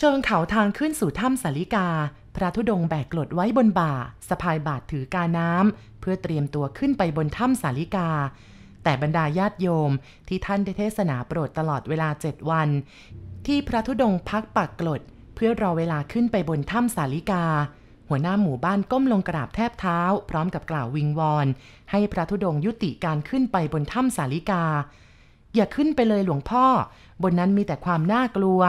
เชิงเขาทางขึ้นสู่ถ้ำสาลิกา พระธุดงค์แบกกลดไว้บนบ่าสะพายบาทถือกาน้ำเพื่อเตรียมตัวขึ้นไปบนถ้ำสาลิกา แต่บรรดาญาติโยมที่ท่านได้เทศนาโปรดตลอดเวลาเจ็ดวัน ที่พระธุดงค์พักปักกลด เพื่อรอเวลาขึ้นไปบนถ้ำสาลิกา หัวหน้าหมู่บ้านก้มลงกราบแทบเท้า พร้อมกับกล่าววิงวอน ให้พระธุดงค์ยุติการขึ้นไปบนถ้ำสาลิกา อย่าขึ้นไปเลยหลวงพ่อบนนั้นมีแต่ความน่ากลัว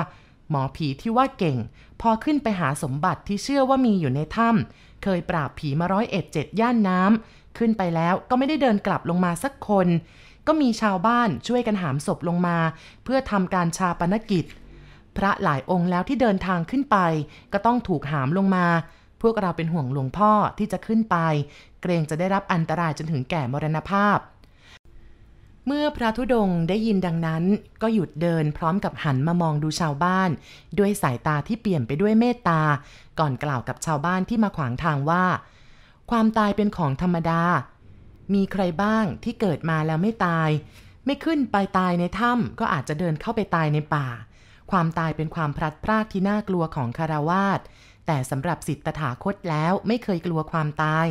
หมอผีที่ว่าเก่ง พอขึ้นไปหาสมบัติที่เชื่อว่ามีอยู่ในถ้ำเคยปราบผีมาร้อยเอ็ดเจ็ดย่านน้ำขึ้นไปแล้วก็ไม่ได้เดินกลับลงมาสักคน ก็มีชาวบ้านช่วยกันหามศพลงมา เพื่อทำการชาปนกิจ พระหลายองค์แล้วที่เดินทางขึ้นไป ก็ต้องถูกหามลงมา พวกเราเป็นห่วงหลวงพ่อที่จะขึ้นไป เกรงจะได้รับอันตรายจนถึงแก่มรณภาพ เมื่อพระธุดงได้ยินดังนั้น ก็หยุดเดินพร้อมกับหันมามองดูชาวบ้าน ด้วยสายตาที่เปลี่ยมไปด้วยเมตตา ก่อนกล่าวกับชาวบ้านที่มาขวางทางว่า ความตายเป็นของธรรมดา มีใครบ้างที่เกิดมาแล้วไม่ตาย ไม่ขึ้นไปตายในถ้ำก็อาจจะเดินเข้าไปตายในป่า ความตายเป็นความพลัดพรากที่น่ากลัวของคารวาสแต่สำหรับสิทธตถาคตแล้วไม่เคยกลัวความตาย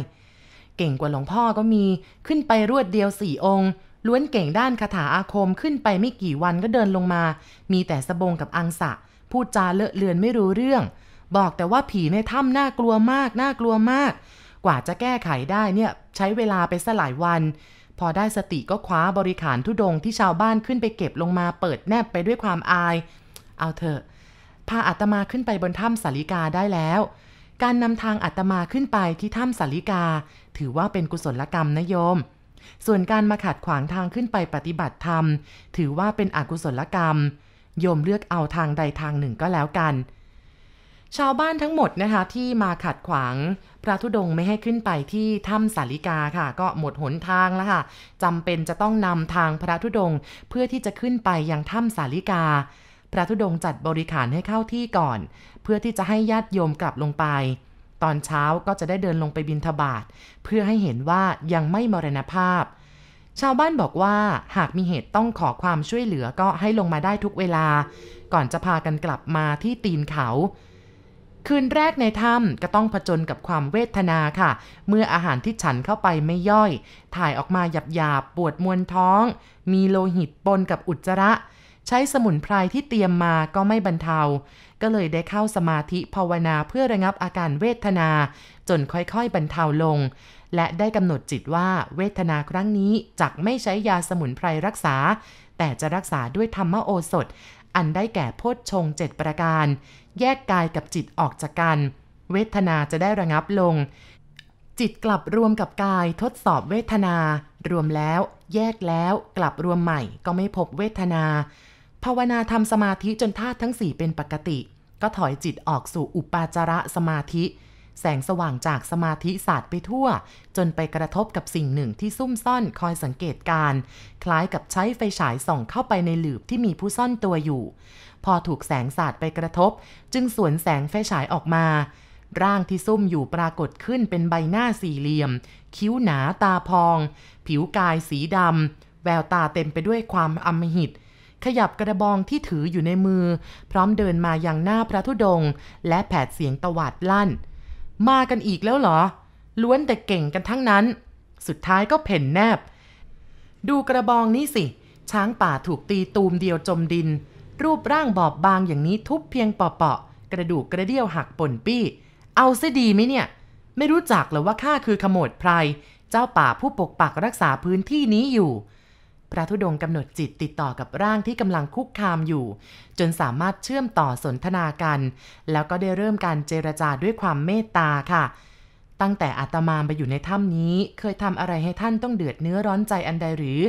เก่งกว่าหลวงพ่อก็มีขึ้นไปรวดเดียวสี่องค์ ล้วนเก่งด้านคาถาอาคมขึ้นไปไม่กี่วันก็เดินลงมา มีแต่สบงกับอังสะ พูดจาเลอะเลือนไม่รู้เรื่อง บอกแต่ว่าผีในถ้ำน่ากลัวมาก น่ากลัวมาก กว่าจะแก้ไขได้เนี่ยใช้เวลาไปสลายวัน พอได้สติก็คว้าบริขารทุดงที่ชาวบ้านขึ้นไปเก็บลงมาเปิดแนบไปด้วยความอาย เอาเถอะพาอาตมาขึ้นไปบนถ้ำสาลิกาได้แล้ว การนำทางอาตมาขึ้นไปที่ถ้ำสาลิกา ถือว่าเป็นกุศลกรรมนะโยม ส่วนการมาขัดขวางทางขึ้นไปปฏิบัติธรรม ถือว่าเป็นอกุศลกรรม โยมเลือกเอาทางใดทางหนึ่งก็แล้วกัน ชาวบ้านทั้งหมดนะคะที่มาขัดขวางพระธุดงไม่ให้ขึ้นไปที่ถ้ำสาลิกาค่ะ ก็หมดหนทางแล้วค่ะจำเป็นจะต้องนำทางพระธุดงเพื่อที่จะขึ้นไปยังถ้ำสาลิกา พระธุดงจัดบริขารให้เข้าที่ก่อน เพื่อที่จะให้ญาติโยมกลับลงไป ตอนเช้าก็จะได้เดินลงไปบินทบาทเพื่อให้เห็นว่ายังไม่มรณภาพ ชาวบ้านบอกว่าหากมีเหตุต้องขอความช่วยเหลือก็ให้ลงมาได้ทุกเวลา ก่อนจะพากันกลับมาที่ตีนเขาคืนแรกในถ้ำก็ต้องผจญกับความเวทนาค่ะ เมื่ออาหารที่ฉันเข้าไปไม่ย่อย ถ่ายออกมาหยาบปวดมวนท้อง มีโลหิตปนกับอุจจาระ ใช้สมุนไพรที่เตรียมมาก็ไม่บรรเทา ก็เลยได้เข้าสมาธิภาวนาเพื่อระงับอาการเวทนา จนค่อยๆบรรเทาลง และได้กำหนดจิตว่าเวทนาครั้งนี้จักไม่ใช้ยาสมุนไพรรักษา แต่จะรักษาด้วยธรรมโอสถ อันได้แก่โพชฌงเจ็ดประการ แยกกายกับจิตออกจากกัน เวทนาจะได้ระงับลง จิตกลับรวมกับกายทดสอบเวทนา รวมแล้ว แยกแล้ว กลับรวมใหม่ก็ไม่พบเวทนา ภาวนาทำสมาธิจนธาตุทั้งสี่เป็นปกติ ก็ถอยจิตออกสู่อุปาจาระสมาธิ แสงสว่างจากสมาธิสาดไปทั่ว จนไปกระทบกับสิ่งหนึ่งที่ซุ่มซ่อนคอยสังเกตการ คล้ายกับใช้ไฟฉายส่องเข้าไปในหลืบที่มีผู้ซ่อนตัวอยู่ พอถูกแสงสาดไปกระทบ จึงสวนแสงไฟฉายออกมาร่างที่ซุ่มอยู่ปรากฏขึ้นเป็นใบหน้าสี่เหลี่ยม คิ้วหนาตาพอง ผิวกายสีดำ แววตาเต็มไปด้วยความอำมหิต ขยับกระบองที่ถืออยู่ในมือ พร้อมเดินมาอยังหน้าพระธุดงค์และแผดเสียงตวาดลั่น มากันอีกแล้วเหรอ ล้วนแต่เก่งกันทั้งนั้น สุดท้ายก็เพ่นแนบ ดูกระบองนี้สิ ช้างป่าถูกตีตูมเดียวจมดิน รูปร่างบอบบางอย่างนี้ทุบเพียงเปาะๆกระดูกกระเดี่ยวหักป่นปี้ เอาซะดีไหมเนี่ย ไม่รู้จักหรอว่าข้าคือขโมดไพรเจ้าป่าผู้ปกปักรักษาพื้นที่นี้อยู่ พระธุดงค์กำหนดจิตติดต่อกับร่างที่กำลังคุกคามอยู่ จนสามารถเชื่อมต่อสนทนากัน แล้วก็ได้เริ่มการเจรจาด้วยความเมตตาค่ะ ตั้งแต่อาตมาไปอยู่ในถ้ำนี้ เคยทำอะไรให้ท่านต้องเดือดเนื้อร้อนใจอันใดหรือ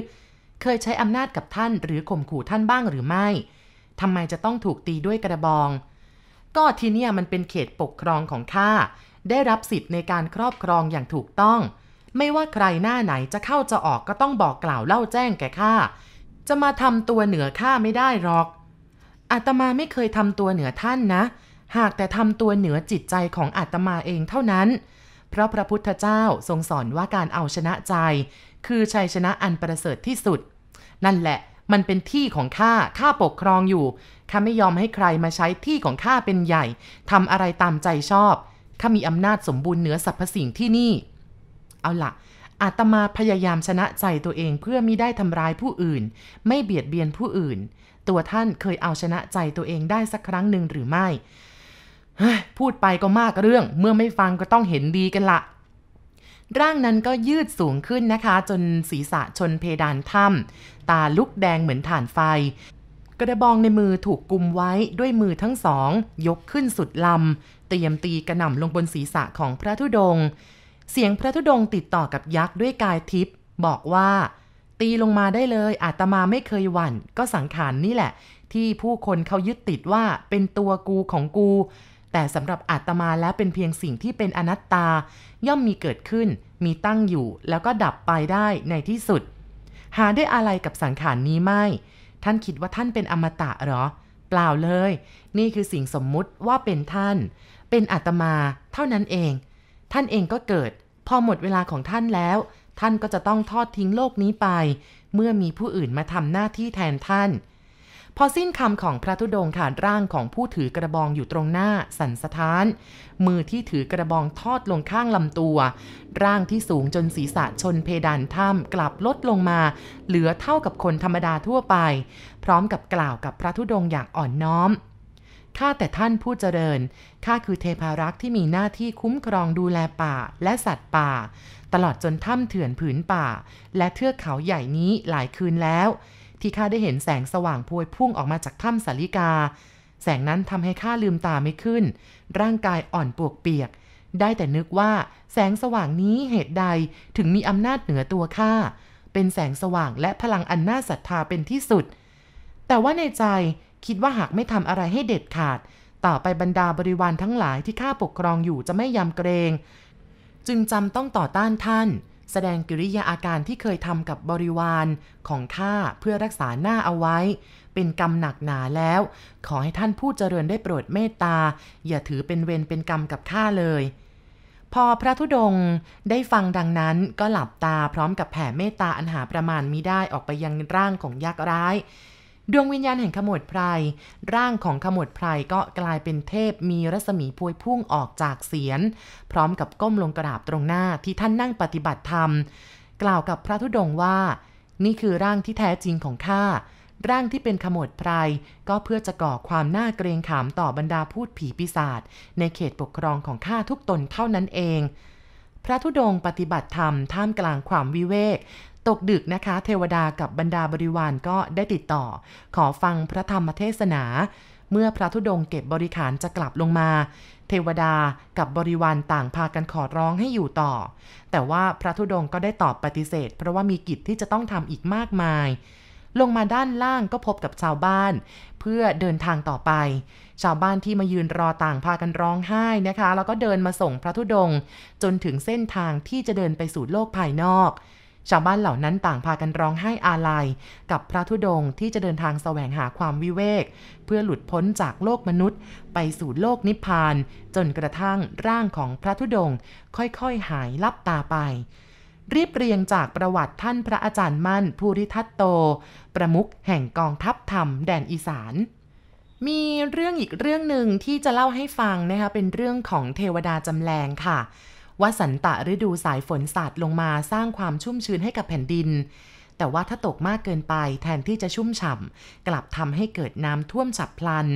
เคยใช้อำนาจกับท่านหรือข่มขู่ท่านบ้างหรือไม่ทำไมจะต้องถูกตีด้วยกระบอง ก็ที่เนี่ยมันเป็นเขตปกครองของข้าได้รับสิทธิ์ในการครอบครองอย่างถูกต้อง ไม่ว่าใครหน้าไหนจะเข้าจะออกก็ต้องบอกกล่าวเล่าแจ้งแก่ข้า จะมาทำตัวเหนือข้าไม่ได้หรอก อาตมาไม่เคยทำตัวเหนือท่านนะ หากแต่ทำตัวเหนือจิตใจของอาตมาเองเท่านั้น เพราะพระพุทธเจ้าทรงสอนว่าการเอาชนะใจ คือชัยชนะอันประเสริฐที่สุด นั่นแหละมันเป็นที่ของข้า ข้าปกครองอยู่ ข้าไม่ยอมให้ใครมาใช้ที่ของข้าเป็นใหญ่ ทำอะไรตามใจชอบ ข้ามีอำนาจสมบูรณ์เหนือสรรพสิ่งที่นี่ เอาละอาตมาพยายามชนะใจตัวเองเพื่อมิได้ทำร้ายผู้อื่น ไม่เบียดเบียนผู้อื่น ตัวท่านเคยเอาชนะใจตัวเองได้สักครั้งหนึ่งหรือไม่พูดไปก็มากเรื่อง เมื่อไม่ฟังก็ต้องเห็นดีกันละร่างนั้นก็ยืดสูงขึ้นนะคะ จนศีรษะชนเพดานถ้ำตาลุกแดงเหมือนถ่านไฟ กระบองในมือถูกกุมไว้ด้วยมือทั้งสอง ยกขึ้นสุดลำเตรียมตีกระหน่ำลงบนศีรษะของพระธุดงค์ เสียงพระธุดงค์ติดต่อกับยักษ์ด้วยกายทิพย์บอกว่า ตีลงมาได้เลยอาตมาไม่เคยหวั่น ก็สังขารนนี่แหละ ที่ผู้คนเขายึดติดว่าเป็นตัวกูของกู แต่สำหรับอาตมาแล้วเป็นเพียงสิ่งที่เป็นอนัตตา ย่อมมีเกิดขึ้น มีตั้งอยู่ แล้วก็ดับไปได้ในที่สุด หาได้อะไรกับสังขารนนี้ไม่ ท่านคิดว่าท่านเป็นอมตะหรอ เปล่าเลย นี่คือสิ่งสมมุติว่าเป็นท่าน เป็นอาตมา เท่านั้นเอง ท่านเองก็เกิด พอหมดเวลาของท่านแล้ว ท่านก็จะต้องทอดทิ้งโลกนี้ไป เมื่อมีผู้อื่นมาทำหน้าที่แทนท่าน พอสิ้นคำของพระธุดงค์ขาดร่างของผู้ถือกระบองอยู่ตรงหน้า สันสถาน มือที่ถือกระบองทอดลงข้างลำตัว ร่างที่สูงจนศีรษะชนเพดานถ้ำกลับลดลงมา เหลือเท่ากับคนธรรมดาทั่วไป พร้อมกับกล่าวกับพระธุดงค์อย่างอ่อนน้อม ข้าแต่ท่านผู้เจริญ ข้าคือเทพารักษ์ที่มีหน้าที่คุ้มครองดูแลป่าและสัตว์ป่า ตลอดจนถ้ำเถื่อนผืนป่า และเทือกเขาใหญ่นี้หลายคืนแล้ว ที่ข้าได้เห็นแสงสว่างพวยพุ่งออกมาจากถ้ำสาลิกา แสงนั้นทำให้ข้าลืมตาไม่ขึ้น ร่างกายอ่อนปวกเปียก ได้แต่นึกว่าแสงสว่างนี้เหตุใดถึงมีอำนาจเหนือตัวข้าเป็นแสงสว่างและพลังอันน่าศรัทธาเป็นที่สุด แต่ว่าในใจ คิดว่าหากไม่ทำอะไรให้เด็ดขาด ต่อไปบรรดาบริวารทั้งหลายที่ข้าปกครองอยู่จะไม่ยำเกรง จึงจำต้องต่อต้านท่าน แสดงกิริยาอาการที่เคยทำกับบริวารของข้าเพื่อรักษาหน้าเอาไว้ เป็นกรรมหนักหนาแล้ว ขอให้ท่านผู้เจริญได้โปรดเมตตา อย่าถือเป็นเวรเป็นกรรมกับข้าเลยพอพระธุดงค์ได้ฟังดังนั้นก็หลับตาพร้อมกับแผ่เมตตาอันหาประมาณมิได้ออกไปยังร่างของยักษ์ร้าย ดวงวิญญาณแห่งขมวดไพรร่างของขมวดไพรก็กลายเป็นเทพมีรัศมีพวยพุ่งออกจากเสียน พร้อมกับก้มลงกราบตรงหน้าที่ท่านนั่งปฏิบัติธรรม กล่าวกับพระธุดงค์ว่า นี่คือร่างที่แท้จริงของข้าร่างที่เป็นขมวดไพรก็เพื่อจะก่อความน่าเกรงขามต่อบรรดาพูดผีปีศาจในเขตปกครองของข้าทุกตนเท่านั้นเอง พระธุดงค์ปฏิบัติธรรมท่ามกลางความวิเวก ตกดึกนะคะ เทวดากับบรรดาบริวารก็ได้ติดต่อ ขอฟังพระธรรมเทศนา เมื่อพระธุดงค์เก็บบริขารจะกลับลงมา เทวดากับบริวารต่างพากันขอร้องให้อยู่ต่อ แต่ว่าพระธุดงค์ก็ได้ตอบปฏิเสธ เพราะว่ามีกิจที่จะต้องทำอีกมากมาย ลงมาด้านล่างก็พบกับชาวบ้าน เพื่อเดินทางต่อไป ชาวบ้านที่มายืนรอต่างพากันร้องไห้นะคะ แล้วก็เดินมาส่งพระธุดงค์จนถึงเส้นทางที่จะเดินไปสู่โลกภายนอก ชาวบ้านเหล่านั้นต่างพากันร้องไห้อาลัย กับพระธุดงค์ที่จะเดินทางแสวงหาความวิเวก เพื่อหลุดพ้นจากโลกมนุษย์ ไปสู่โลกนิพพาน จนกระทั่งร่างของพระธุดงค์ค่อยๆ หายลับตาไปรีบเรียงจากประวัติท่านพระอาจารย์มั่นภูริทัตโต ประมุขแห่งกองทัพธรรมแดนอีสาน มีเรื่องอีกเรื่องหนึ่งที่จะเล่าให้ฟังนะคะเป็นเรื่องของเทวดาจำแรงค่ะ ว่าสันตะฤดูสายฝนสาดลงมาสร้างความชุ่มชื้นให้กับแผ่นดิน แต่ว่าถ้าตกมากเกินไปแทนที่จะชุ่มฉ่ำกลับทำให้เกิดน้ำท่วมฉับพลัน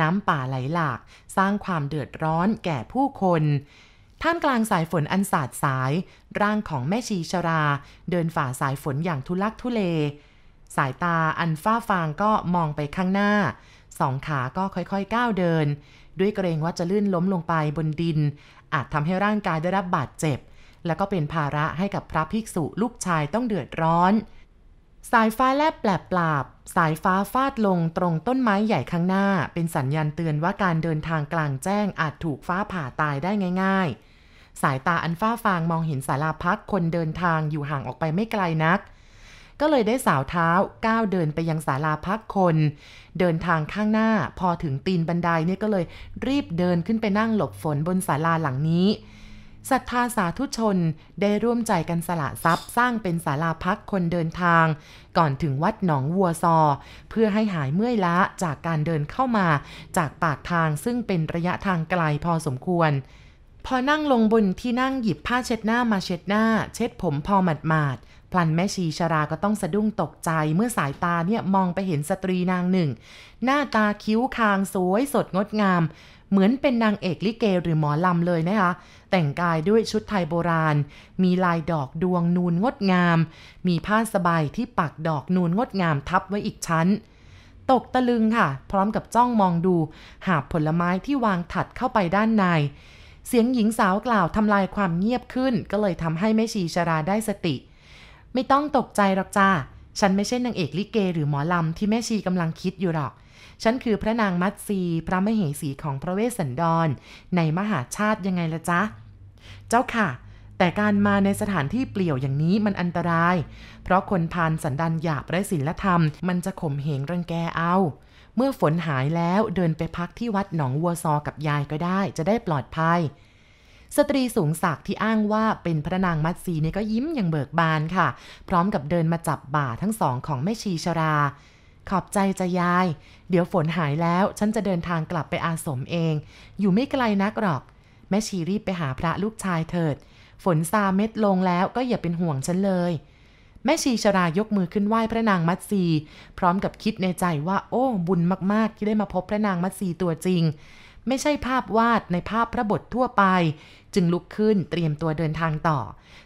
น้ำป่าไหลหลาก สร้างความเดือดร้อนแก่ผู้คนท่ามกลางสายฝนอันสาดสาย ร่างของแม่ชีชรา เดินฝ่าสายฝนอย่างทุลักทุเล สายตาอันฟ้าฟางก็มองไปข้างหน้า สองขาก็ค่อยๆก้าวเดิน ด้วยเกรงว่าจะลื่นล้มลงไปบนดิน อาจทำให้ร่างกายได้รับบาดเจ็บ แล้วก็เป็นภาระให้กับพระภิกษุลูกชายต้องเดือดร้อน สายฟ้าแลบแปลบปราบ สายฟ้าฟาดลงตรงต้นไม้ใหญ่ข้างหน้า เป็นสัญญาณเตือนว่าการเดินทางกลางแจ้งอาจถูกฟ้าผ่าตายได้ง่าย ๆ สายตาอันฟ้าฟางมองเห็นศาลาพักคนเดินทางอยู่ห่างออกไปไม่ไกลนัก ก็เลยได้สาวเท้าก้าวเดินไปยังศาลาพักคน เดินทางข้างหน้าพอถึงตีนบันไดเนี่ยก็เลยรีบเดินขึ้นไปนั่งหลบฝนบนศาลาหลังนี้ศรัทธาสาธุชนได้ร่วมใจกันสละทรัพย์สร้างเป็นศาลาพักคนเดินทาง ก่อนถึงวัดหนองวัวซอ เพื่อให้หายเมื่อยล้าจากการเดินเข้ามาจากปากทางซึ่งเป็นระยะทางไกลพอสมควร พอนั่งลงบนที่นั่งหยิบผ้าเช็ดหน้ามาเช็ดหน้า เช็ดผมพอหมาดหมาดพ ลันแม่ชีชราก็ต้องสะดุ้งตกใจเมื่อสายตาเนี่ยมองไปเห็นสตรีนางหนึ่ง หน้าตาคิ้วคางสวยสดงดงาม เหมือนเป็นนางเอกลิเกหรือหมอลำเลยนะคะ แต่งกายด้วยชุดไทยโบราณ มีลายดอกดวงนูนงดงาม มีผ้าสบายที่ปักดอกนูนงดงามทับไว้อีกชั้น ตกตะลึงค่ะ พร้อมกับจ้องมองดู หาบผลไม้ที่วางถัดเข้าไปด้านในเสียงหญิงสาวกล่าวทำลายความเงียบขึ้น ก็เลยทำให้แม่ชีชราได้สติ ไม่ต้องตกใจหรอกจ้า ฉันไม่ใช่นางเอกลิเกหรือหมอลำที่แม่ชีกำลังคิดอยู่หรอก ฉันคือพระนางมัตสีพระมเหสีของพระเวสสันดร ในมหาชาติยังไงละจ๊ะ เจ้าค่ะ แต่การมาในสถานที่เปลี่ยวอย่างนี้มันอันตราย เพราะคนพานสันดานหยาบไร้ศีลธรรม มันจะข่มเหงรังแกเอาเมื่อฝนหายแล้วเดินไปพักที่วัดหนองวัวซอกับยายก็ได้ จะได้ปลอดภัย สตรีสูงศักดิ์ที่อ้างว่าเป็นพระนางมัตสีนี่ก็ยิ้มอย่างเบิกบานค่ะ พร้อมกับเดินมาจับบ่าทั้งสองของแม่ชีชรา ขอบใจจะยาย เดี๋ยวฝนหายแล้วฉันจะเดินทางกลับไปอาสมเอง อยู่ไม่ไกลนักหรอก แม่ชีรีบไปหาพระลูกชายเถิด ฝนซาเม็ดลงแล้วก็อย่าเป็นห่วงฉันเลยแม่ชีชรายกมือขึ้นไหว้พระนางมัตสีพร้อมกับคิดในใจว่า โอ้ บุญมาก ๆ ที่ได้มาพบพระนางมัตสีตัวจริง ไม่ใช่ภาพวาดในภาพพระบททั่วไป จึงลุกขึ้นเตรียมตัวเดินทางต่อ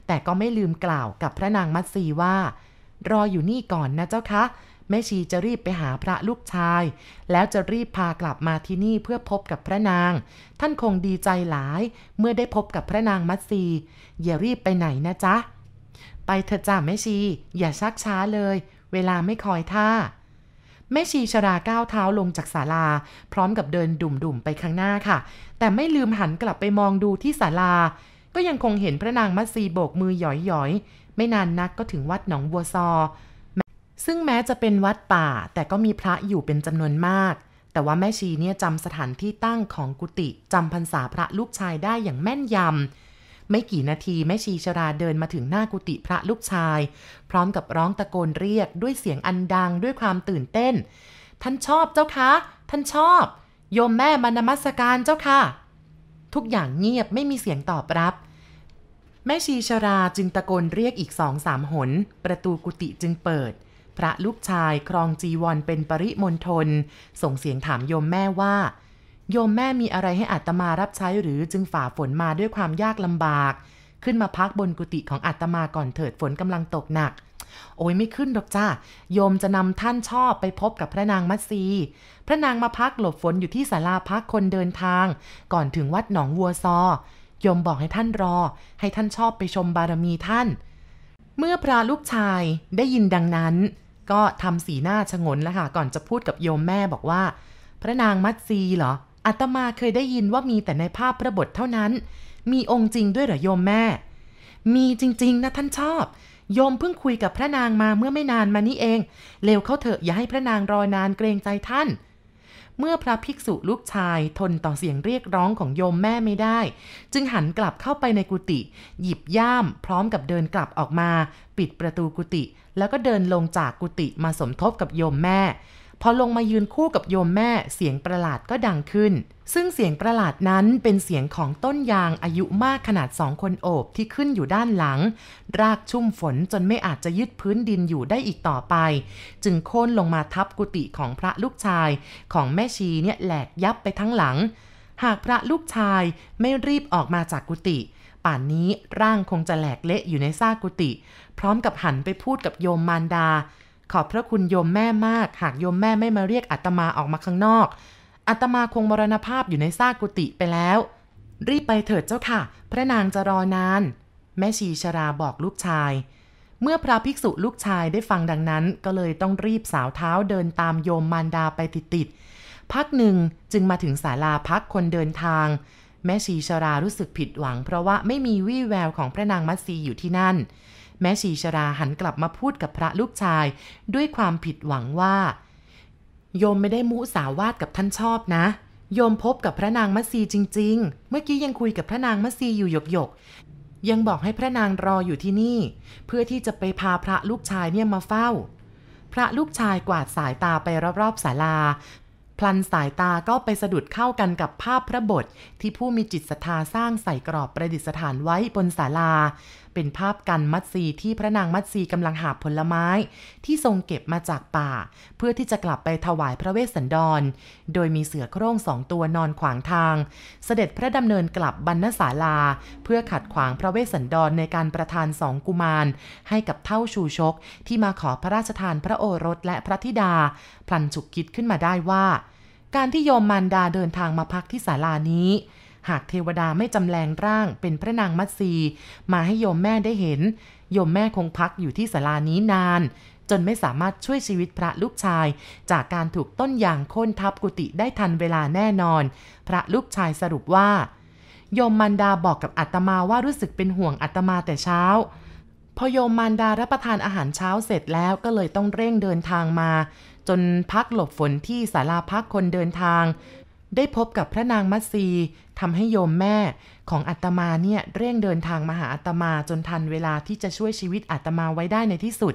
แต่ก็ไม่ลืมกล่าวกับพระนางมัตสีว่า รออยู่นี่ก่อนนะเจ้าคะแม่ชีจะรีบไปหาพระลูกชาย แล้วจะรีบพากลับมาที่นี่เพื่อพบกับพระนาง ท่านคงดีใจหลาย เมื่อได้พบกับพระนางมัตสีอย่ารีบไปไหนนะจ๊ะ ไปเถอะจ้าแม่ชี อย่าชักช้าเลย เวลาไม่คอยท่า แม่ชีชราก้าวเท้าลงจากศาลา พร้อมกับเดินดุ่มๆไปข้างหน้าค่ะ แต่ไม่ลืมหันกลับไปมองดูที่ศาลา ก็ยังคงเห็นพระนางมัตสีโบกมือหยอยๆ ไม่นานนักก็ถึงวัดหนองบัวซอ ซึ่งแม้จะเป็นวัดป่า แต่ก็มีพระอยู่เป็นจำนวนมาก แต่ว่าแม่ชีเนี่ยจำสถานที่ตั้งของกุฏิจำพรรษาพระลูกชายได้อย่างแม่นยำ ไม่กี่นาทีแม่ชีชราเดินมาถึงหน้ากุฏิพระลูกชาย พร้อมกับร้องตะโกนเรียกด้วยเสียงอันดังด้วยความตื่นเต้น ท่านชอบเจ้าคะ ท่านชอบ โยมแม่มานมัสการเจ้าค่ะ ทุกอย่างเงียบไม่มีเสียงตอบรับแม่ชีชราจึงตะโกนเรียกอีกสองสามหน ประตูกุฏิจึงเปิด พระลูกชายครองจีวรเป็นปริมณฑลส่งเสียงถามโยมแม่ว่า โยมแม่มีอะไรให้อัตมารับใช้หรือจึงฝ่าฝนมาด้วยความยากลำบาก ขึ้นมาพักบนกุฏิของอัตมาก่อนเถิดฝนกำลังตกหนัก โอ้ยไม่ขึ้นดอกจ้าโยมจะนำท่านชอบไปพบกับพระนางมัตสีพระนางมาพักหลบฝนอยู่ที่ศาลาพักคนเดินทาง ก่อนถึงวัดหนองวัวซอโยมบอกให้ท่านรอ ให้ท่านชอบไปชมบารมีท่าน เมื่อพระลูกชายได้ยินดังนั้น ก็ทำสีหน้าชงนแล้วค่ะก่อนจะพูดกับโยมแม่บอกว่า พระนางมัตสีเหรอ อาตมาเคยได้ยินว่ามีแต่ในภาพพระบทเท่านั้น มีองค์จริงด้วยเหรอโยมแม่ มีจริง ๆ นะท่านชอบ โยมเพิ่งคุยกับพระนางมาเมื่อไม่นานมานี้เอง เร็วเข้าเถอะอย่าให้พระนางรอนานเกรงใจท่าน เมื่อพระภิกษุลูกชายทนต่อเสียงเรียกร้องของโยมแม่ไม่ได้ จึงหันกลับเข้าไปในกุฏิหยิบย่ามพร้อมกับเดินกลับออกมา ปิดประตูกุฏิแล้วก็เดินลงจากกุฏิมาสมทบกับโยมแม่ พอลงมายืนคู่กับโยมแม่เสียงประหลาดก็ดังขึ้น ซึ่งเสียงประหลาดนั้นเป็นเสียงของต้นยางอายุมากขนาดสองคนโอบที่ขึ้นอยู่ด้านหลัง รากชุ่มฝนจนไม่อาจจะยึดพื้นดินอยู่ได้อีกต่อไป จึงโค่นลงมาทับกุฏิของพระลูกชายของแม่ชีเนี่ยแหลกยับไปทั้งหลัง หากพระลูกชายไม่รีบออกมาจากกุฏิป่านนี้ร่างคงจะแหลกเละอยู่ในซากกุฏิพร้อมกับหันไปพูดกับโยมมารดา ขอบพระคุณโยมแม่มาก หากโยมแม่ไม่มาเรียกอาตมาออกมาข้างนอกอาตมาคงมรณภาพอยู่ในซากกุฏิไปแล้ว รีบไปเถิดเจ้าค่ะ พระนางจะรอนาน แม่ชีชราบอกลูกชาย เมื่อพระภิกษุลูกชายได้ฟังดังนั้น ก็เลยต้องรีบสาวเท้าเดินตามโยมมารดาไปติดๆพักหนึ่งจึงมาถึงศาลาพักคนเดินทาง แม่ชีชรารู้สึกผิดหวัง เพราะว่าไม่มีวี่แววของพระนางมัตสีอยู่ที่นั่น แม่ชีชราหันกลับมาพูดกับพระลูกชาย ด้วยความผิดหวังว่า โยมไม่ได้มุสาวาทกับท่านชอบนะ โยมพบกับพระนางมัตสีจริง ๆ เมื่อกี้ยังคุยกับพระนางมัตสีอยู่หยกหยกยังบอกให้พระนางรออยู่ที่นี่ เพื่อที่จะไปพาพระลูกชายเนี่ยมาเฝ้า พระลูกชายกวาดสายตาไปรอบๆศาลาพลันสายตาก็ไปสะดุดเข้ากันกับภาพพระบทที่ผู้มีจิตศรัทธาสร้างใส่กรอบประดิษฐานไว้บนศาลาเป็นภาพกันมัตสีที่พระนางมัตสีกำลังหาผลไม้ ที่ทรงเก็บมาจากป่า เพื่อที่จะกลับไปถวายพระเวสสันดร โดยมีเสือโคร่งสองตัวนอนขวางทาง เสด็จพระดำเนินกลับบรรณศาลา เพื่อขัดขวางพระเวสสันดรในการประทานสองกุมาร ให้กับเท่าชูชก ที่มาขอพระราชทานพระโอรสและพระธิดา พลันฉุกคิดขึ้นมาได้ว่า การที่โยมมารดาเดินทางมาพักที่ศาลานี้ หากเทวดาไม่จำแรงร่างเป็นพระนางมัตสีมาให้โยมแม่ได้เห็น โยมแม่คงพักอยู่ที่ศาลานี้นาน จนไม่สามารถช่วยชีวิตพระลูกชาย จากการถูกต้นยางโค่นทับกุฏิได้ทันเวลาแน่นอน พระลูกชายสรุปว่า โยมมารดาบอกกับอาตมาว่ารู้สึกเป็นห่วงอาตมาแต่เช้าพอโยมมารดารับประทานอาหารเช้าเสร็จแล้วก็เลยต้องเร่งเดินทางมา จนพักหลบฝนที่ศาลาพักคนเดินทาง ได้พบกับพระนางมัตสีทำให้โยมแม่ของอัตมาเนี่ยเร่งเดินทางมาหาอัตมาจนทันเวลาที่จะช่วยชีวิตอัตมาไว้ได้ในที่สุด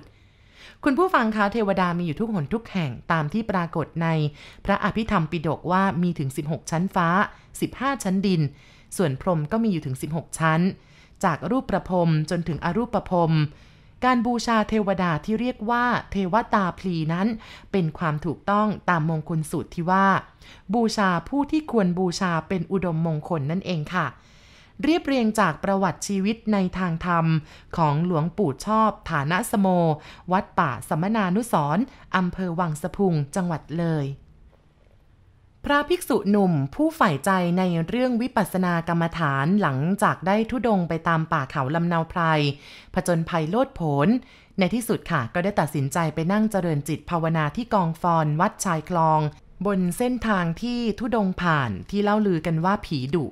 คุณผู้ฟังคะเทวดามีอยู่ทุกหนทุกแห่งตามที่ปรากฏในพระอภิธรรมปิฎกว่ามีถึง 16 ชั้นฟ้า 15 ชั้นดิน ส่วนพรหมก็มีอยู่ถึง 16 ชั้น จากรูปประพรมจนถึงอรูปประพรม การบูชาเทวดาที่เรียกว่า เทวตาพลีนั้น เป็นความถูกต้องตามมงคลสูตรที่ว่า บูชาผู้ที่ควรบูชาเป็นอุดมมงคลนั่นเองค่ะเรียบเรียงจากประวัติชีวิตในทางธรรม ของหลวงปู่ชอบฐานะสโม วัดป่าสมนานุสรอำเภอวังสะพุงจังหวัดเลย พระภิกษุหนุ่มผู้ใฝ่ใจในเรื่องวิปัสสนากรรมฐานหลังจากได้ทุดงไปตามป่าเขาลำนาวไพรผจญภัยโลดโผน ในที่สุดค่ะก็ได้ตัดสินใจไปนั่งเจริญจิตภาวนาที่กองฟอนวัดชายคลอง บนเส้นทางที่ทุดงผ่านที่เล่าลือกันว่าผีดุ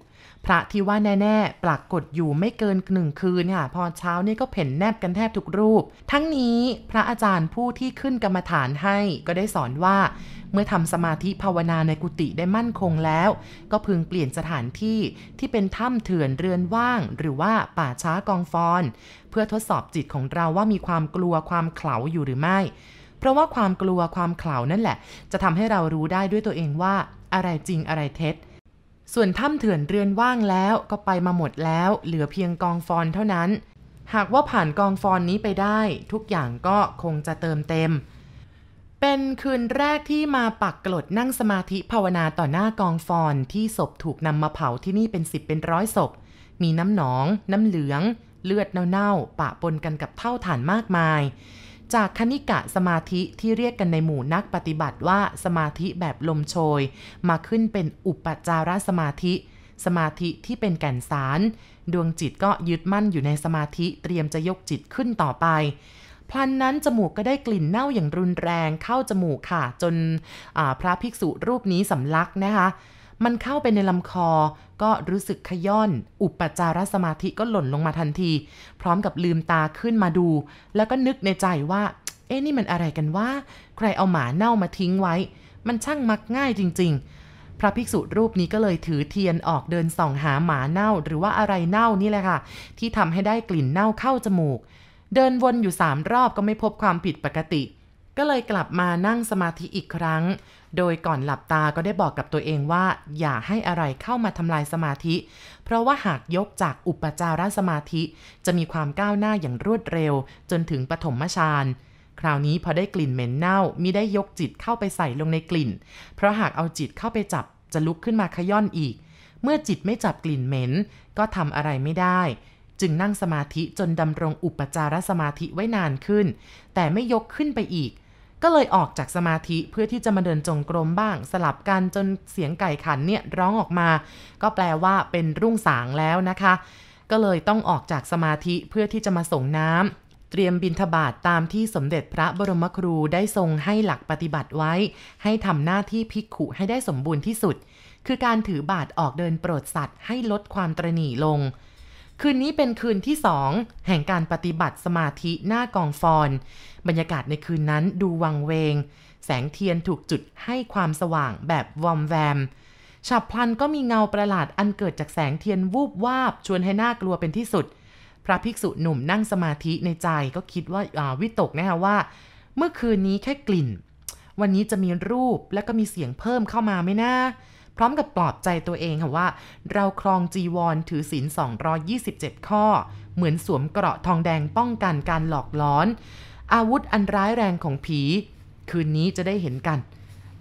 พระที่ว่าแน่ๆ ปรากฏอยู่ไม่เกินหนึ่งคืนค่ะ พอเช้านี่ก็เพ่นแนบกันแทบทุกรูป ทั้งนี้พระอาจารย์ผู้ที่ขึ้นกรรมฐานให้ก็ได้สอนว่า เมื่อทำสมาธิภาวนาในกุฏิได้มั่นคงแล้ว ก็พึงเปลี่ยนสถานที่ที่เป็นถ้ำเถื่อนเรือนว่าง หรือว่าป่าช้ากองฟอน เพื่อทดสอบจิตของเราว่ามีความกลัวความเข่าอยู่หรือไม่ เพราะว่าความกลัวความเข่านั่นแหละ จะทำให้เรารู้ได้ด้วยตัวเองว่าอะไรจริงอะไรเท็จ ส่วนถ้ำเถื่อนเรือนว่างแล้วก็ไปมาหมดแล้ว เหลือเพียงกองฟอนเท่านั้น หากว่าผ่านกองฟอนนี้ไปได้ ทุกอย่างก็คงจะเติมเต็ม เป็นคืนแรกที่มาปักกลดนั่งสมาธิภาวนาต่อหน้ากองฟอนที่ศพถูกนำมาเผาที่นี่เป็นสิบเป็นร้อยศพ มีน้ำหนอง น้ำเหลือง เลือดเน่าๆปะปนกันกับเท่าฐานมากมาย จากคณิกะสมาธิที่เรียกกันในหมู่นักปฏิบัติว่าสมาธิแบบลมโชย มาขึ้นเป็นอุปจารสมาธิ สมาธิที่เป็นแก่นสาร ดวงจิตก็ยึดมั่นอยู่ในสมาธิเตรียมจะยกจิตขึ้นต่อไปพลันนั้นจมูกก็ได้กลิ่นเน่าอย่างรุนแรงเข้าจมูกค่ะ จนพระภิกษุรูปนี้สำลักนะคะ มันเข้าไปในลำคอ ก็รู้สึกขย่อน อุปจารสมาธิก็หล่นลงมาทันที พร้อมกับลืมตาขึ้นมาดู แล้วก็นึกในใจว่า เอ๊ะนี่มันอะไรกันว่า ใครเอาหมาเน่ามาทิ้งไว้ มันช่างมักง่ายจริง ๆ พระภิกษุรูปนี้ก็เลยถือเทียนออกเดินส่องหาหมาเน่าหรือว่าอะไรเน่านี่แหละค่ะ ที่ทำให้ได้กลิ่นเน่าเข้าจมูก เดินวนอยู่สามรอบก็ไม่พบความผิดปกติก็เลยกลับมานั่งสมาธิอีกครั้ง โดยก่อนหลับตาก็ได้บอกกับตัวเองว่า อย่าให้อะไรเข้ามาทำลายสมาธิ เพราะว่าหากยกจากอุปจารสมาธิ จะมีความก้าวหน้าอย่างรวดเร็ว จนถึงปฐมฌานคราวนี้พอได้กลิ่นเหม็นเน่ามิได้ยกจิตเข้าไปใส่ลงในกลิ่น เพราะหากเอาจิตเข้าไปจับจะลุกขึ้นมาขย่อนอีก เมื่อจิตไม่จับกลิ่นเหม็น ก็ทำอะไรไม่ได้ จึงนั่งสมาธิจนดำรงอุปจารสมาธิไว้นานขึ้น แต่ไม่ยกขึ้นไปอีก ก็เลยออกจากสมาธิเพื่อที่จะมาเดินจงกรมบ้าง สลับกันจนเสียงไก่ขันเนี่ยร้องออกมา ก็แปลว่าเป็นรุ่งสางแล้วนะคะ ก็เลยต้องออกจากสมาธิเพื่อที่จะมาส่งน้ำเตรียมบินทบาทตามที่สมเด็จพระบรมครูได้ทรงให้หลักปฏิบัติไว้ ให้ทำหน้าที่พิกขุให้ได้สมบูรณ์ที่สุด คือการถือบาทออกเดินโปรดสัตว์ให้ลดความตรณีลง คืนนี้เป็นคืนที่สองแห่งการปฏิบัติสมาธิหน้ากองฟอน บรรยากาศในคืนนั้นดูวังเวง แสงเทียนถูกจุดให้ความสว่างแบบวอมแวมฉับพลันก็มีเงาประหลาดอันเกิดจากแสงเทียนวูบวาบ ชวนให้น่ากลัวเป็นที่สุด พระภิกษุหนุ่มนั่งสมาธิในใจก็คิดว่าวิตกนะคะว่า เมื่อคืนนี้แค่กลิ่น วันนี้จะมีรูปและก็มีเสียงเพิ่มเข้ามาไหมนะ พร้อมกับปลอบใจตัวเองค่ะว่า เราครองจีวรถือศีล227 ข้อ เหมือนสวมเกราะทองแดงป้องกันการหลอกล้อน อาวุธอันร้ายแรงของผี คืนนี้จะได้เห็นกัน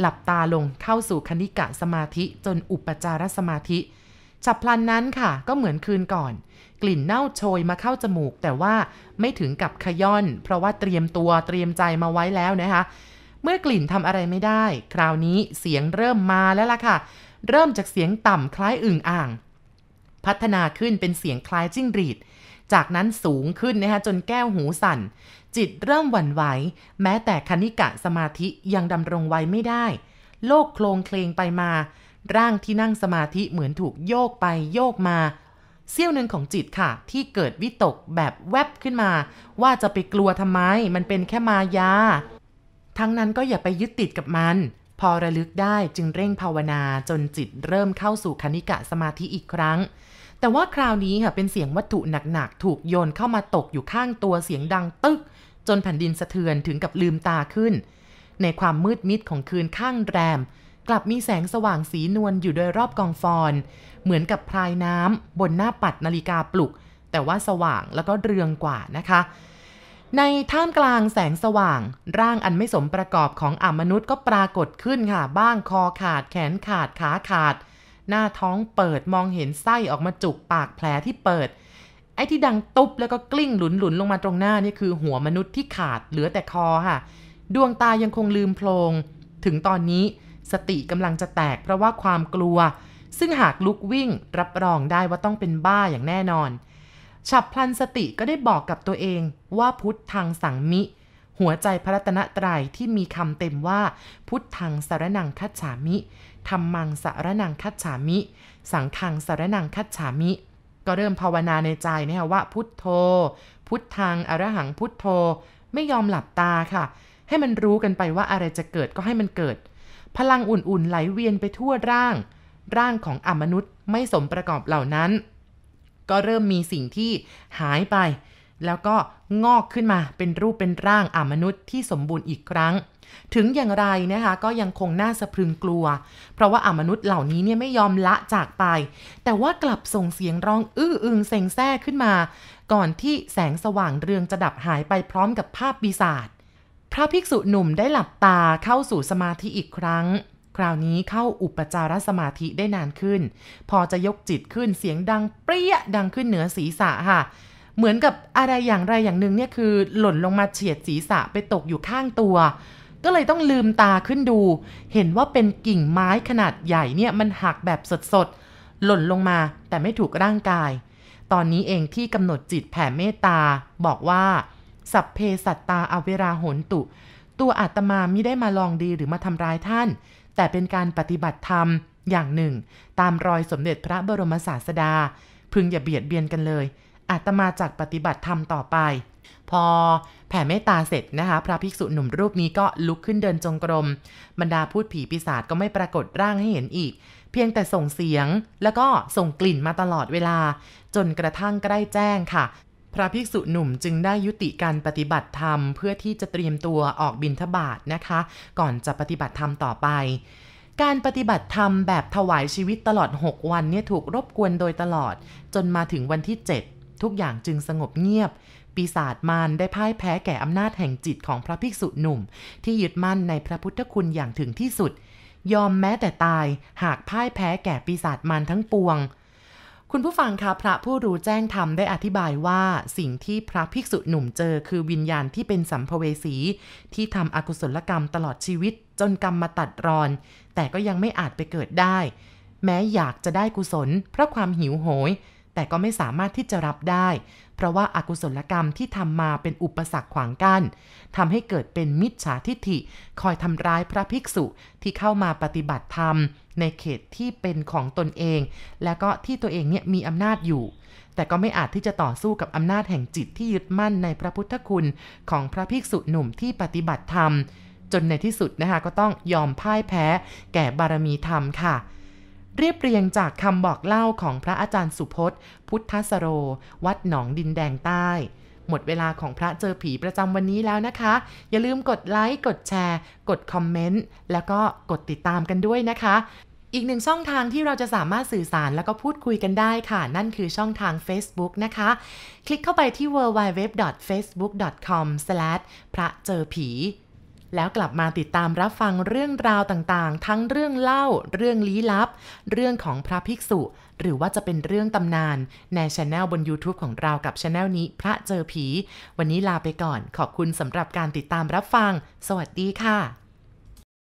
หลับตาลงเข้าสู่คณิกะสมาธิจนอุปจารสมาธิ ฉับพลันนั้นค่ะ ก็เหมือนคืนก่อน กลิ่นเน่าโชยมาเข้าจมูก แต่ว่าไม่ถึงกับขย่อน เพราะว่าเตรียมตัวเตรียมใจมาไว้แล้วนะคะ เมื่อกลิ่นทำอะไรไม่ได้ คราวนี้เสียงเริ่มมาแล้วล่ะค่ะ เริ่มจากเสียงต่ำคล้ายอึ่งอ่าง พัฒนาขึ้นเป็นเสียงคล้ายจิ้งหรีดจากนั้นสูงขึ้นนะคะจนแก้วหูสั่น จิตเริ่มหวั่นไหว แม้แต่คณิกะสมาธิยังดำรงไว้ไม่ได้ โลกโคลงเคลงไปมา ร่างที่นั่งสมาธิเหมือนถูกโยกไปโยกมาเสี้ยวหนึ่งของจิตค่ะ ที่เกิดวิตกแบบแวบขึ้นมา ว่าจะไปกลัวทำไม มันเป็นแค่มายา ทั้งนั้นก็อย่าไปยึดติดกับมัน พอระลึกได้จึงเร่งภาวนาจนจิตเริ่มเข้าสู่คณิกะสมาธิอีกครั้ง แต่ว่าคราวนี้ค่ะเป็นเสียงวัตถุหนักๆ ถูกโยนเข้ามาตกอยู่ข้างตัวเสียงดังตึก จนแผ่นดินสะเทือนถึงกับลืมตาขึ้น ในความมืดมิดของคืนข้างแรม กลับมีแสงสว่างสีนวลอยู่โดยรอบกองฟอน เหมือนกับพรายน้ำบนหน้าปัดนาฬิกาปลุก แต่ว่าสว่างแล้วก็เรืองกว่านะคะในท่ามกลางแสงสว่าง ร่างอันไม่สมประกอบของอมนุษย์ก็ปรากฏขึ้นค่ะ บ้างคอขาดแขนขาดขาขาด หน้าท้องเปิดมองเห็นไส้ออกมาจุกปากแผลที่เปิด ไอ้ที่ดังตุ๊บแล้วก็กลิ้งหลุนหลุนลงมาตรงหน้านี่คือหัวมนุษย์ที่ขาดเหลือแต่คอค่ะ ดวงตายังคงลืมโพลง ถึงตอนนี้สติกำลังจะแตกเพราะว่าความกลัว ซึ่งหากลุกวิ่งรับรองได้ว่าต้องเป็นบ้าอย่างแน่นอน ฉับพลันสติก็ได้บอกกับตัวเองว่าพุทธทางสังมิ หัวใจพระรัตนตรัยที่มีคำเต็มว่าพุทธทางสารนังคัจฉามิ ธรรมังสารนังคัจฉามิ สังขังสารนังคัจฉามิ ก็เริ่มภาวนาในใจนะคะว่าพุทโธ พุทธังอรหังพุทโธ ไม่ยอมหลับตาค่ะ ให้มันรู้กันไปว่าอะไรจะเกิดก็ให้มันเกิด พลังอุ่นๆไหลเวียนไปทั่วร่าง ร่างของอมนุษย์ไม่สมประกอบเหล่านั้น ก็เริ่มมีสิ่งที่หายไป แล้วก็งอกขึ้นมาเป็นรูปเป็นร่างอมนุษย์ที่สมบูรณ์อีกครั้ง ถึงอย่างไรนะคะก็ยังคงน่าสะพรึงกลัว เพราะว่าอมนุษย์เหล่านี้เนี่ยไม่ยอมละจากไป แต่ว่ากลับส่งเสียงร้องอื้ออึงเซ็งแซ่ขึ้นมา ก่อนที่แสงสว่างเรืองจะดับหายไปพร้อมกับภาพปีศาจพระภิกษุหนุ่มได้หลับตาเข้าสู่สมาธิอีกครั้ง คราวนี้เข้าอุปจารสมาธิได้นานขึ้น พอจะยกจิตขึ้นเสียงดังเปรี้ยดังขึ้นเหนือศีรษะค่ะเหมือนกับอะไรอย่างไรอย่างหนึ่งเนี่ยคือ หล่นลงมาเฉียดศีรษะไปตกอยู่ข้างตัว ก็เลยต้องลืมตาขึ้นดู เห็นว่าเป็นกิ่งไม้ขนาดใหญ่เนี่ยมันหักแบบสดๆ หล่นลงมาแต่ไม่ถูกร่างกาย ตอนนี้เองที่กำหนดจิตแผ่เมตตา บอกว่า สัพเพสัตตาอเวราหนตุ ตัวอาตมาไม่ได้มาลองดีหรือมาทำร้ายท่าน แต่เป็นการปฏิบัติธรรมอย่างหนึ่ง ตามรอยสมเด็จพระบรมศาสดา พึงอย่าเบียดเบียนกันเลยอาตมาจากปฏิบัติธรรมต่อไป พอ แผ่เมตตาเสร็จนะคะ พระภิกษุหนุ่มรูปนี้ก็ลุกขึ้นเดินจงกรม บรรดาพูดผีปีศาจก็ไม่ปรากฏร่างให้เห็นอีก เพียงแต่ส่งเสียง แล้วก็ส่งกลิ่นมาตลอดเวลา จนกระทั่งใกล้แจ้งค่ะ พระภิกษุหนุ่มจึงได้ยุติการปฏิบัติธรรม เพื่อที่จะเตรียมตัวออกบิณฑบาตนะคะ ก่อนจะปฏิบัติธรรมต่อไปการปฏิบัติธรรมแบบถวายชีวิตตลอด 6 วันเนี่ยถูกรบกวนโดยตลอด จนมาถึงวันที่ 7 ทุกอย่างจึงสงบเงียบ ปีศาจมารได้พ่ายแพ้แก่อำนาจแห่งจิตของพระภิกษุหนุ่ม ที่ยึดมั่นในพระพุทธคุณอย่างถึงที่สุด ยอมแม้แต่ตายหากพ่ายแพ้แก่ปีศาจมารทั้งปวงคุณผู้ฟังคะพระผู้รู้แจ้งธรรมได้อธิบายว่า สิ่งที่พระภิกษุหนุ่มเจอคือวิญญาณที่เป็นสัมภเวสี ที่ทำอกุศลกรรมตลอดชีวิต จนกรรมมาตัดรอน แต่ก็ยังไม่อาจไปเกิดได้ แม้อยากจะได้กุศล เพราะความหิวโหย แต่ก็ไม่สามารถที่จะรับได้ เพราะว่าอากุศลกรรมที่ทำมาเป็นอุปสรรคขวางกัน้นทำให้เกิดเป็นมิจฉาทิฐิ คอยทำร้ายพระภิกษุที่เข้ามาปฏิบัติธรรม ในเขตที่เป็นของตนเอง และก็ที่ตัวเองเนี่ยมีอำนาจอยู่ แต่ก็ไม่อาจที่จะต่อสู้กับอำนาจแห่งจิตที่ยึดมั่นในพระพุทธคุณของพระภิกษุหนุ่มที่ปฏิบัติธรรม จนในที่สุดนะคะก็ต้องยอมพ่ายแพ้ แก่บารมีธรรมค่ะ เรียบเรียงจากคำบอกเล่าของพระอาจารย์สุพจน์ พุทธสโร วัดหนองดินแดงใต้ หมดเวลาของพระเจอผีประจำวันนี้แล้วนะคะ อย่าลืมกดไลค์ กดแชร์ กดคอมเมนต์ แล้วก็กดติดตามกันด้วยนะคะ อีกหนึ่งช่องทางที่เราจะสามารถสื่อสารแล้วก็พูดคุยกันได้ค่ะ นั่นคือช่องทาง Facebook นะคะ คลิกเข้าไปที่ www.facebook.com/ พระเจอผี แล้วกลับมาติดตามรับฟังเรื่องราวต่างๆ ทั้งเรื่องเล่า เรื่องลี้ลับ เรื่องของพระภิกษุ หรือว่าจะเป็นเรื่องตำนานในช anel บน YouTube ของเรากับช anel นี้พระเจอผี วันนี้ลาไปก่อน ขอบคุณสำหรับการติดตามรับฟัง สวัสดีค่ะ